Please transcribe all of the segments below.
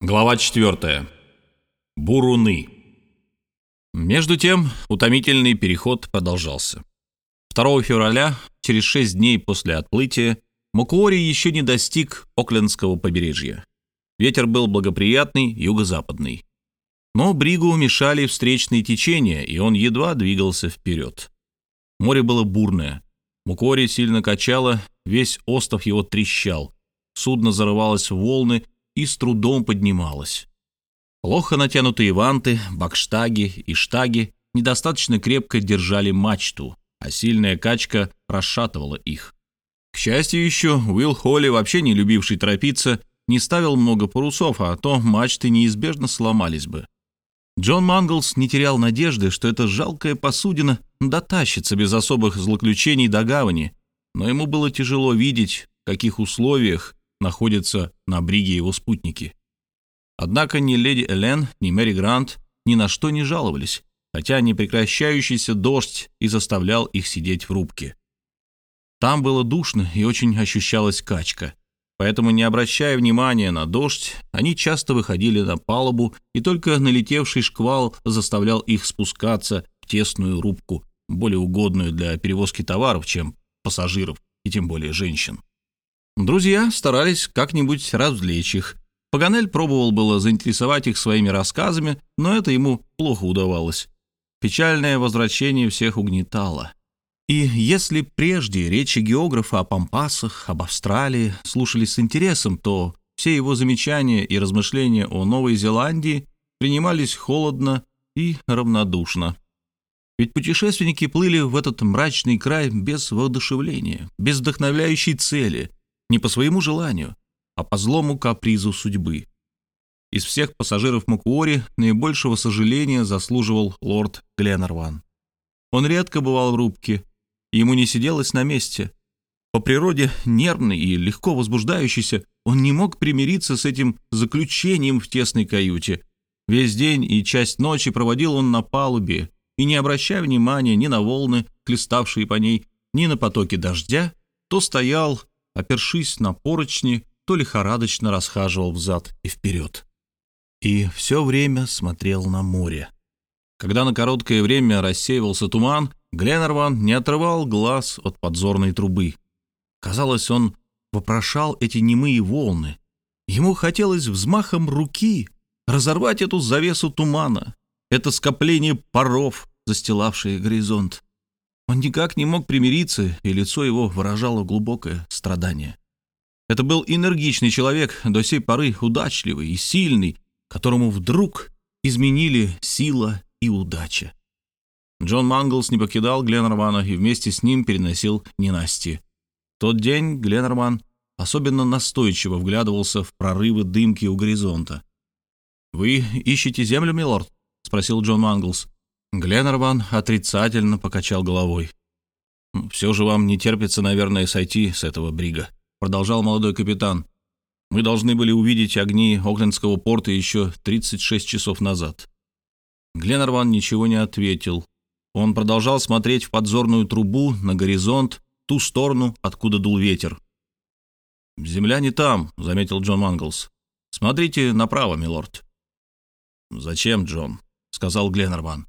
Глава 4. Буруны. Между тем, утомительный переход продолжался. 2 февраля, через 6 дней после отплытия, Макуори еще не достиг Оклендского побережья. Ветер был благоприятный, юго-западный. Но Бригу мешали встречные течения, и он едва двигался вперед. Море было бурное. Мукори сильно качало, весь остров его трещал. Судно зарывалось в волны, и с трудом поднималась. Плохо натянутые ванты, бакштаги и штаги недостаточно крепко держали мачту, а сильная качка расшатывала их. К счастью еще, Уилл Холли, вообще не любивший торопиться, не ставил много парусов, а то мачты неизбежно сломались бы. Джон Манглс не терял надежды, что эта жалкая посудина дотащится без особых злоключений до гавани, но ему было тяжело видеть, в каких условиях находятся на бриге его спутники. Однако ни леди Элен, ни Мэри Грант ни на что не жаловались, хотя непрекращающийся дождь и заставлял их сидеть в рубке. Там было душно и очень ощущалась качка, поэтому, не обращая внимания на дождь, они часто выходили на палубу, и только налетевший шквал заставлял их спускаться в тесную рубку, более угодную для перевозки товаров, чем пассажиров и тем более женщин. Друзья старались как-нибудь развлечь их. Паганель пробовал было заинтересовать их своими рассказами, но это ему плохо удавалось. Печальное возвращение всех угнетало. И если прежде речи географа о пампасах, об Австралии слушались с интересом, то все его замечания и размышления о Новой Зеландии принимались холодно и равнодушно. Ведь путешественники плыли в этот мрачный край без воодушевления, без вдохновляющей цели, не по своему желанию, а по злому капризу судьбы. Из всех пассажиров Макуори наибольшего сожаления заслуживал лорд Гленнерван. Он редко бывал в рубке, ему не сиделось на месте. По природе нервный и легко возбуждающийся, он не мог примириться с этим заключением в тесной каюте. Весь день и часть ночи проводил он на палубе, и, не обращая внимания ни на волны, хлеставшие по ней, ни на потоки дождя, то стоял, опершись на поручни, то лихорадочно расхаживал взад и вперед. И все время смотрел на море. Когда на короткое время рассеивался туман, Гленнерван не отрывал глаз от подзорной трубы. Казалось, он вопрошал эти немые волны. Ему хотелось взмахом руки разорвать эту завесу тумана, это скопление паров, застилавшее горизонт. Он никак не мог примириться, и лицо его выражало глубокое страдание. Это был энергичный человек, до сей поры удачливый и сильный, которому вдруг изменили сила и удача. Джон Манглс не покидал Гленнермана и вместе с ним переносил ненастье. В тот день Гленнерман особенно настойчиво вглядывался в прорывы дымки у горизонта. «Вы ищете землю, милорд?» — спросил Джон Манглс. Гленнерван отрицательно покачал головой. «Все же вам не терпится, наверное, сойти с этого брига», — продолжал молодой капитан. «Мы должны были увидеть огни Оклендского порта еще 36 часов назад». Гленнерван ничего не ответил. Он продолжал смотреть в подзорную трубу на горизонт, ту сторону, откуда дул ветер. «Земля не там», — заметил Джон Манглс. «Смотрите направо, милорд». «Зачем, Джон?» — сказал Гленнерван.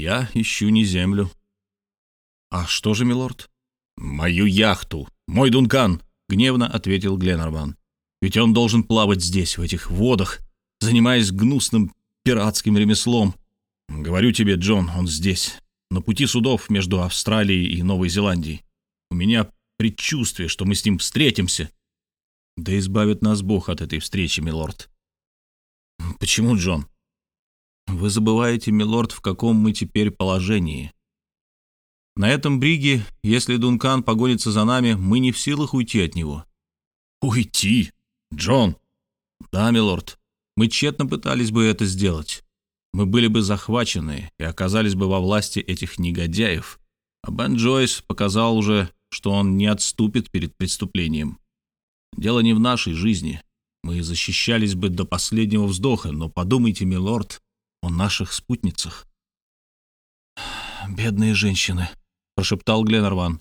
Я ищу не землю. А что же, милорд? Мою яхту, мой Дункан, гневно ответил Гленнерван. Ведь он должен плавать здесь, в этих водах, занимаясь гнусным пиратским ремеслом. Говорю тебе, Джон, он здесь, на пути судов между Австралией и Новой Зеландией. У меня предчувствие, что мы с ним встретимся. Да избавит нас Бог от этой встречи, милорд. Почему, Джон? Вы забываете, милорд, в каком мы теперь положении. На этом бриге, если Дункан погонится за нами, мы не в силах уйти от него. Уйти? Джон? Да, милорд. Мы тщетно пытались бы это сделать. Мы были бы захвачены и оказались бы во власти этих негодяев. А Бен Джойс показал уже, что он не отступит перед преступлением. Дело не в нашей жизни. Мы защищались бы до последнего вздоха, но подумайте, милорд, о наших спутницах. «Бедные женщины», — прошептал Гленнерван.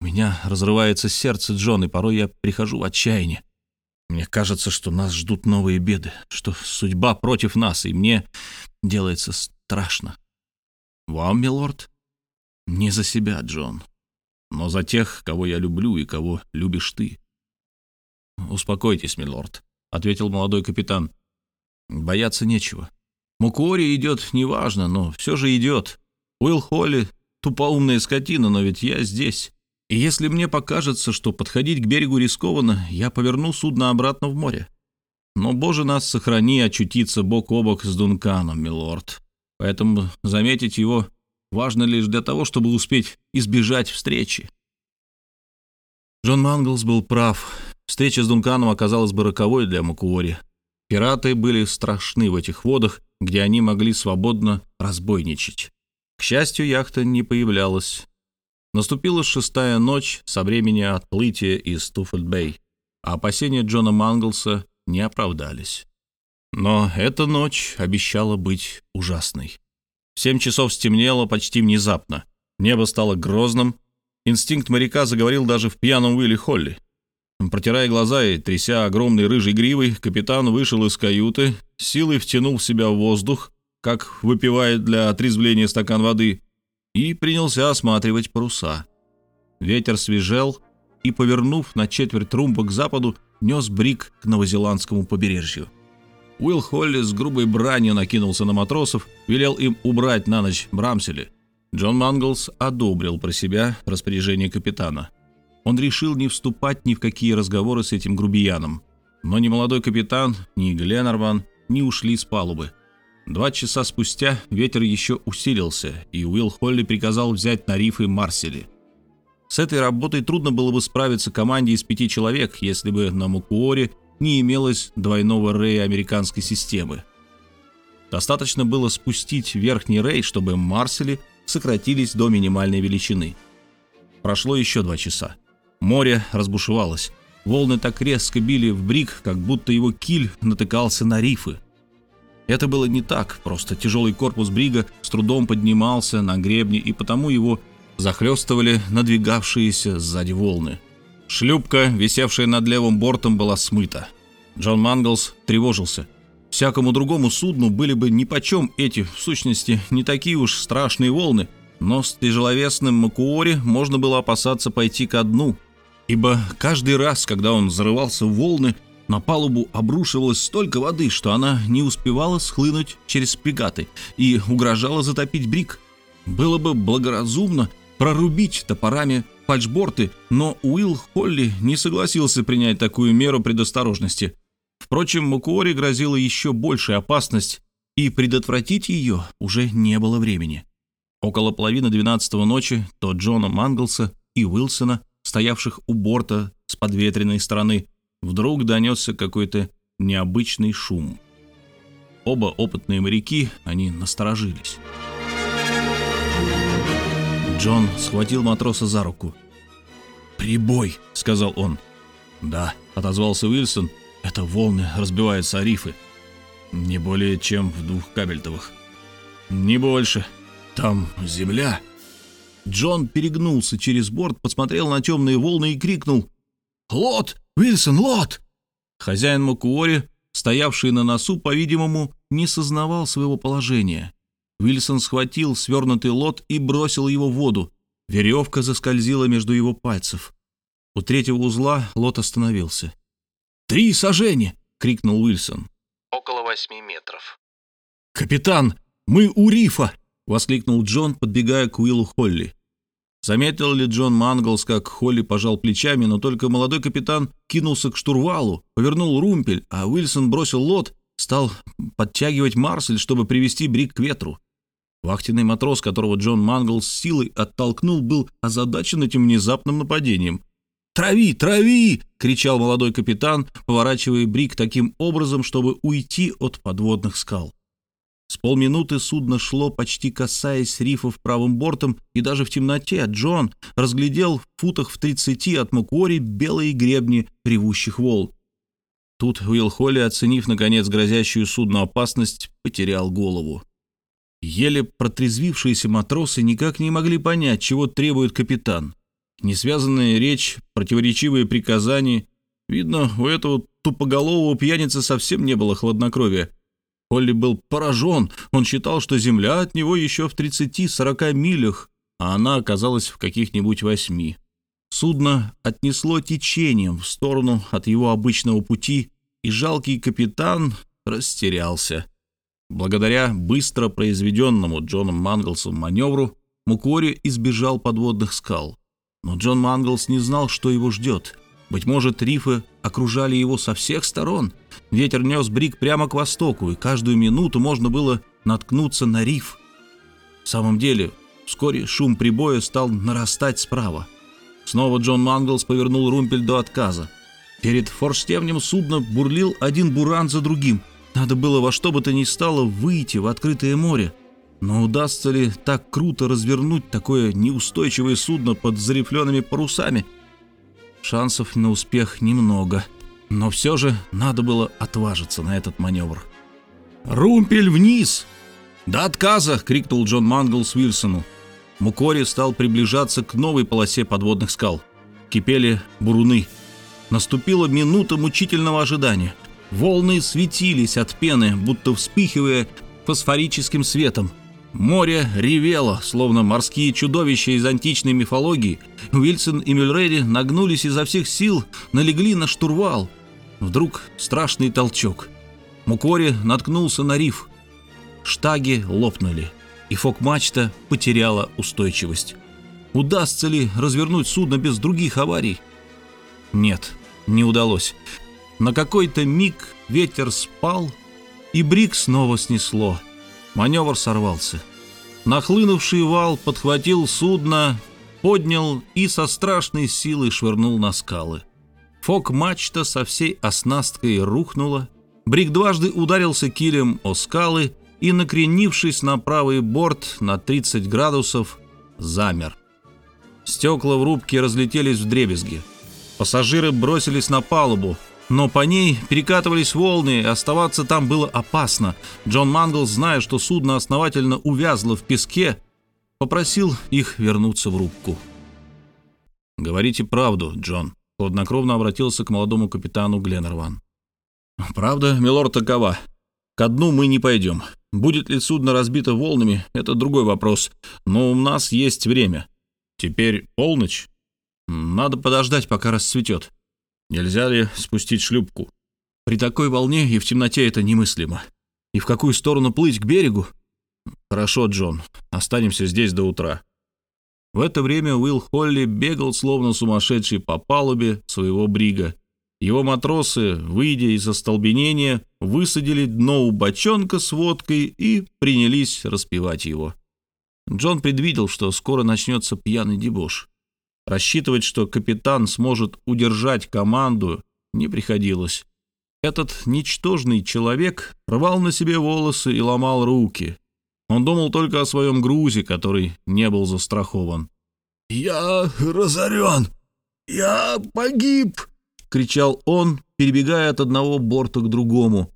«У меня разрывается сердце, Джон, и порой я прихожу в отчаяние. Мне кажется, что нас ждут новые беды, что судьба против нас, и мне делается страшно. Вам, милорд? Не за себя, Джон, но за тех, кого я люблю и кого любишь ты. Успокойтесь, милорд, ответил молодой капитан. Бояться нечего. Мукуори идет неважно, но все же идет. Уилл Холли — тупоумная скотина, но ведь я здесь. И если мне покажется, что подходить к берегу рискованно, я поверну судно обратно в море. Но, боже нас, сохрани очутиться бок о бок с Дунканом, милорд. Поэтому заметить его важно лишь для того, чтобы успеть избежать встречи. Джон Манглс был прав. Встреча с Дунканом оказалась бы роковой для Макуори. Пираты были страшны в этих водах, где они могли свободно разбойничать. К счастью, яхта не появлялась. Наступила шестая ночь со времени отплытия из Туффельд-Бэй, а опасения Джона Манглса не оправдались. Но эта ночь обещала быть ужасной. В семь часов стемнело почти внезапно. Небо стало грозным. Инстинкт моряка заговорил даже в пьяном Уилле Холли. Протирая глаза и тряся огромной рыжей гривой, капитан вышел из каюты, силой втянул в себя воздух, как выпивает для отрезвления стакан воды, и принялся осматривать паруса. Ветер свежел и, повернув на четверть румба к западу, нес брик к новозеландскому побережью. Уилл Холли с грубой бранью накинулся на матросов, велел им убрать на ночь брамсели. Джон Манглс одобрил про себя распоряжение капитана. Он решил не вступать ни в какие разговоры с этим грубияном. Но ни молодой капитан, ни Гленнерван не ушли с палубы. Два часа спустя ветер еще усилился, и Уилл Холли приказал взять на рифы Марсели. С этой работой трудно было бы справиться команде из пяти человек, если бы на Мукуоре не имелось двойного рея американской системы. Достаточно было спустить верхний рей, чтобы Марсели сократились до минимальной величины. Прошло еще два часа. Море разбушевалось. Волны так резко били в брик, как будто его киль натыкался на рифы. Это было не так, просто тяжелый корпус брига с трудом поднимался на гребне, и потому его захлестывали надвигавшиеся сзади волны. Шлюпка, висевшая над левым бортом, была смыта. Джон Манглс тревожился. Всякому другому судну были бы нипочем эти, в сущности, не такие уж страшные волны, но с тяжеловесным Макуори можно было опасаться пойти ко дну, ибо каждый раз, когда он зарывался в волны, на палубу обрушивалось столько воды, что она не успевала схлынуть через пегаты и угрожала затопить брик. Было бы благоразумно прорубить топорами фальшборты, но Уилл Холли не согласился принять такую меру предосторожности. Впрочем, Макуори грозила еще большая опасность, и предотвратить ее уже не было времени. Около половины двенадцатого ночи то Джона Манглса и Уилсона, стоявших у борта с подветренной стороны, вдруг донесся какой-то необычный шум. Оба опытные моряки, они насторожились. Джон схватил матроса за руку. «Прибой!» — сказал он. «Да», — отозвался Уилсон, — «это волны разбиваются о рифы. Не более чем в двух кабельтовых. Не больше. Там земля». Джон перегнулся через борт, посмотрел на темные волны и крикнул. «Лот! Вильсон, лот!» Хозяин Макуори, стоявший на носу, по-видимому, не сознавал своего положения. Вильсон схватил свернутый лот и бросил его в воду. Веревка заскользила между его пальцев. У третьего узла лот остановился. «Три сажени!» — крикнул Уильсон. «Около восьми метров». «Капитан, мы у рифа!» — воскликнул Джон, подбегая к Уиллу Холли. Заметил ли Джон Манглс, как Холли пожал плечами, но только молодой капитан кинулся к штурвалу, повернул румпель, а Уильсон бросил лот, стал подтягивать Марсель, чтобы привести брик к ветру. Вахтенный матрос, которого Джон Манглс силой оттолкнул, был озадачен этим внезапным нападением. «Трави! Трави!» — кричал молодой капитан, поворачивая брик таким образом, чтобы уйти от подводных скал. С полминуты судно шло, почти касаясь рифов правым бортом, и даже в темноте Джон разглядел в футах в тридцати от Макуори белые гребни ревущих волн. Тут Уилл Холли, оценив, наконец, грозящую судну опасность, потерял голову. Еле протрезвившиеся матросы никак не могли понять, чего требует капитан. Несвязанная речь, противоречивые приказания. Видно, у этого тупоголового пьяницы совсем не было хладнокровия. Холли был поражен. Он считал, что земля от него еще в 30-40 милях, а она оказалась в каких-нибудь восьми. Судно отнесло течением в сторону от его обычного пути, и жалкий капитан растерялся. Благодаря быстро произведенному Джоном Манглсом маневру Мукори избежал подводных скал. Но Джон Манглс не знал, что его ждет. Быть может, рифы окружали его со всех сторон. Ветер нес брик прямо к востоку, и каждую минуту можно было наткнуться на риф. В самом деле, вскоре шум прибоя стал нарастать справа. Снова Джон Манглс повернул румпель до отказа. Перед форштевнем судна бурлил один буран за другим. Надо было во что бы то ни стало выйти в открытое море. Но удастся ли так круто развернуть такое неустойчивое судно под зарифленными парусами? Шансов на успех немного. Но все же надо было отважиться на этот маневр. «Румпель вниз!» «До отказа!» — крикнул Джон Манглс Уилсону. Мукори стал приближаться к новой полосе подводных скал. Кипели буруны. Наступила минута мучительного ожидания. Волны светились от пены, будто вспыхивая фосфорическим светом. Море ревело, словно морские чудовища из античной мифологии. Уильсон и Мюльреди нагнулись изо всех сил, налегли на штурвал. Вдруг страшный толчок. Мукори наткнулся на риф. Штаги лопнули, и фок-мачта потеряла устойчивость. Удастся ли развернуть судно без других аварий? Нет, не удалось. На какой-то миг ветер спал, и брик снова снесло. Маневр сорвался. Нахлынувший вал подхватил судно, поднял и со страшной силой швырнул на скалы. Фок-мачта со всей оснасткой рухнула. Брик дважды ударился килем о скалы и, накренившись на правый борт на 30 градусов, замер. Стекла в рубке разлетелись в дребезги. Пассажиры бросились на палубу, но по ней перекатывались волны, и оставаться там было опасно. Джон Манглс, зная, что судно основательно увязло в песке, попросил их вернуться в рубку. «Говорите правду, Джон», — хладнокровно обратился к молодому капитану Гленнерван. «Правда, милорд, такова. Ко дну мы не пойдем. Будет ли судно разбито волнами, это другой вопрос, но у нас есть время. Теперь полночь. Надо подождать, пока расцветет. Нельзя ли спустить шлюпку? При такой волне и в темноте это немыслимо. И в какую сторону плыть к берегу? Хорошо, Джон, останемся здесь до утра. В это время Уилл Холли бегал, словно сумасшедший, по палубе своего брига. Его матросы, выйдя из остолбенения, высадили дно у бочонка с водкой и принялись распивать его. Джон предвидел, что скоро начнется пьяный дебош. Рассчитывать, что капитан сможет удержать команду, не приходилось. Этот ничтожный человек рвал на себе волосы и ломал руки. Он думал только о своем грузе, который не был застрахован. «Я разорен! Я погиб!» — кричал он, перебегая от одного борта к другому.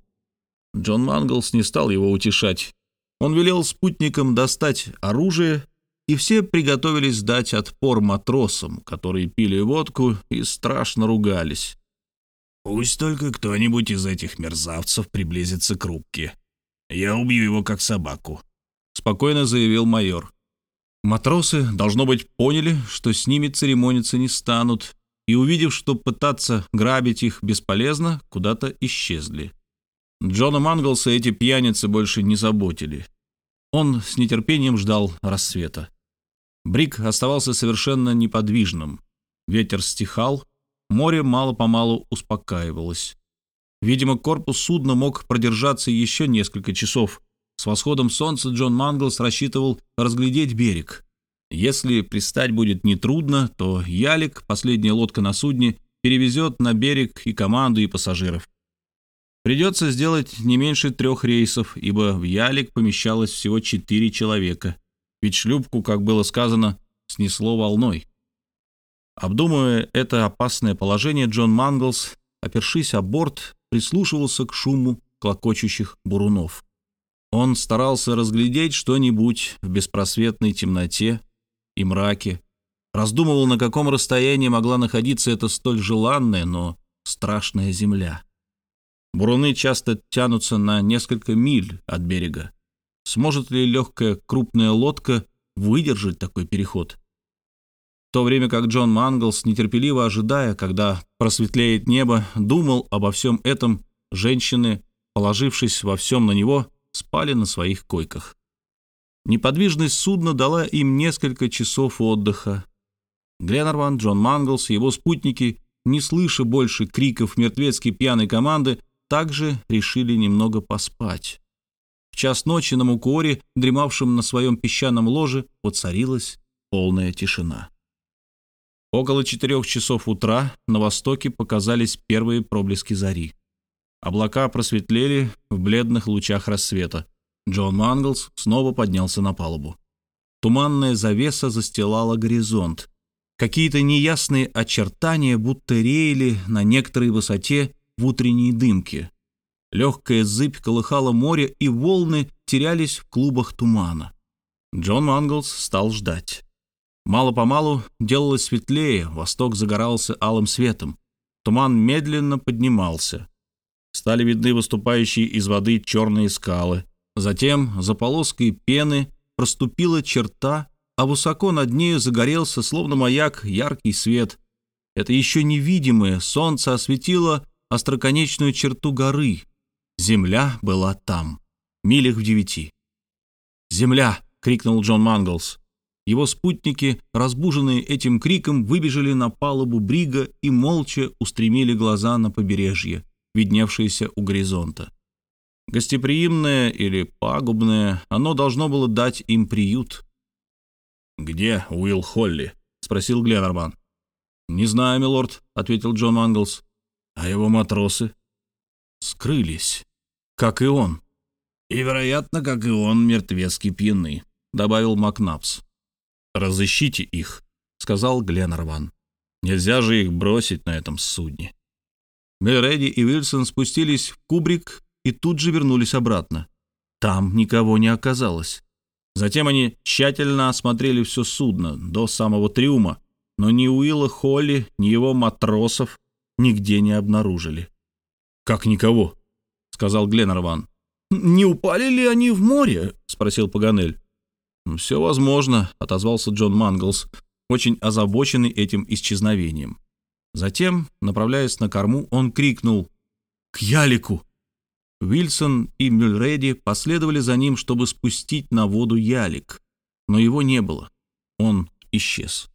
Джон Манглс не стал его утешать. Он велел спутникам достать оружие и все приготовились дать отпор матросам, которые пили водку и страшно ругались. «Пусть только кто-нибудь из этих мерзавцев приблизится к рубке. Я убью его как собаку», — спокойно заявил майор. Матросы, должно быть, поняли, что с ними церемониться не станут, и, увидев, что пытаться грабить их бесполезно, куда-то исчезли. Джона Манглса эти пьяницы больше не заботили. Он с нетерпением ждал рассвета. Брик оставался совершенно неподвижным. Ветер стихал, море мало-помалу успокаивалось. Видимо, корпус судна мог продержаться еще несколько часов. С восходом солнца Джон Манглс рассчитывал разглядеть берег. Если пристать будет нетрудно, то Ялик, последняя лодка на судне, перевезет на берег и команду, и пассажиров. Придется сделать не меньше трех рейсов, ибо в Ялик помещалось всего четыре человека ведь шлюпку, как было сказано, снесло волной. Обдумывая это опасное положение, Джон Манглс, опершись о борт, прислушивался к шуму клокочущих бурунов. Он старался разглядеть что-нибудь в беспросветной темноте и мраке, раздумывал, на каком расстоянии могла находиться эта столь желанная, но страшная земля. Буруны часто тянутся на несколько миль от берега. Сможет ли легкая крупная лодка выдержать такой переход? В то время как Джон Манглс, нетерпеливо ожидая, когда просветлеет небо, думал обо всем этом, женщины, положившись во всем на него, спали на своих койках. Неподвижность судна дала им несколько часов отдыха. Гленнерван, Джон Манглс и его спутники, не слыша больше криков мертвецки пьяной команды, также решили немного поспать. В час ночи на Мукуоре, дремавшем на своем песчаном ложе, воцарилась полная тишина. Около четырех часов утра на востоке показались первые проблески зари. Облака просветлели в бледных лучах рассвета. Джон Манглс снова поднялся на палубу. Туманная завеса застилала горизонт. Какие-то неясные очертания будто реяли на некоторой высоте в утренней дымке. Легкая зыбь колыхала море, и волны терялись в клубах тумана. Джон Манглс стал ждать. Мало-помалу делалось светлее, восток загорался алым светом. Туман медленно поднимался. Стали видны выступающие из воды черные скалы. Затем за полоской пены проступила черта, а высоко над нею загорелся, словно маяк, яркий свет. Это еще невидимое солнце осветило остроконечную черту горы, Земля была там, милях в девяти. «Земля!» — крикнул Джон Манглс. Его спутники, разбуженные этим криком, выбежали на палубу брига и молча устремили глаза на побережье, видневшееся у горизонта. Гостеприимное или пагубное, оно должно было дать им приют. «Где Уилл Холли?» — спросил Гленнерман. «Не знаю, милорд», — ответил Джон Манглс. «А его матросы?» скрылись, как и он. И, вероятно, как и он, мертвецки пьяны, добавил Макнапс. Разыщите их, сказал Гленнерван. Нельзя же их бросить на этом судне. Мелреди и Вильсон спустились в кубрик и тут же вернулись обратно. Там никого не оказалось. Затем они тщательно осмотрели все судно до самого трюма, но ни Уилла Холли, ни его матросов нигде не обнаружили. «Как никого?» — сказал Гленнерван. «Не упали ли они в море?» — спросил Паганель. «Все возможно», — отозвался Джон Манглс, очень озабоченный этим исчезновением. Затем, направляясь на корму, он крикнул «К ялику!». Вильсон и Мюльреди последовали за ним, чтобы спустить на воду ялик, но его не было. Он исчез.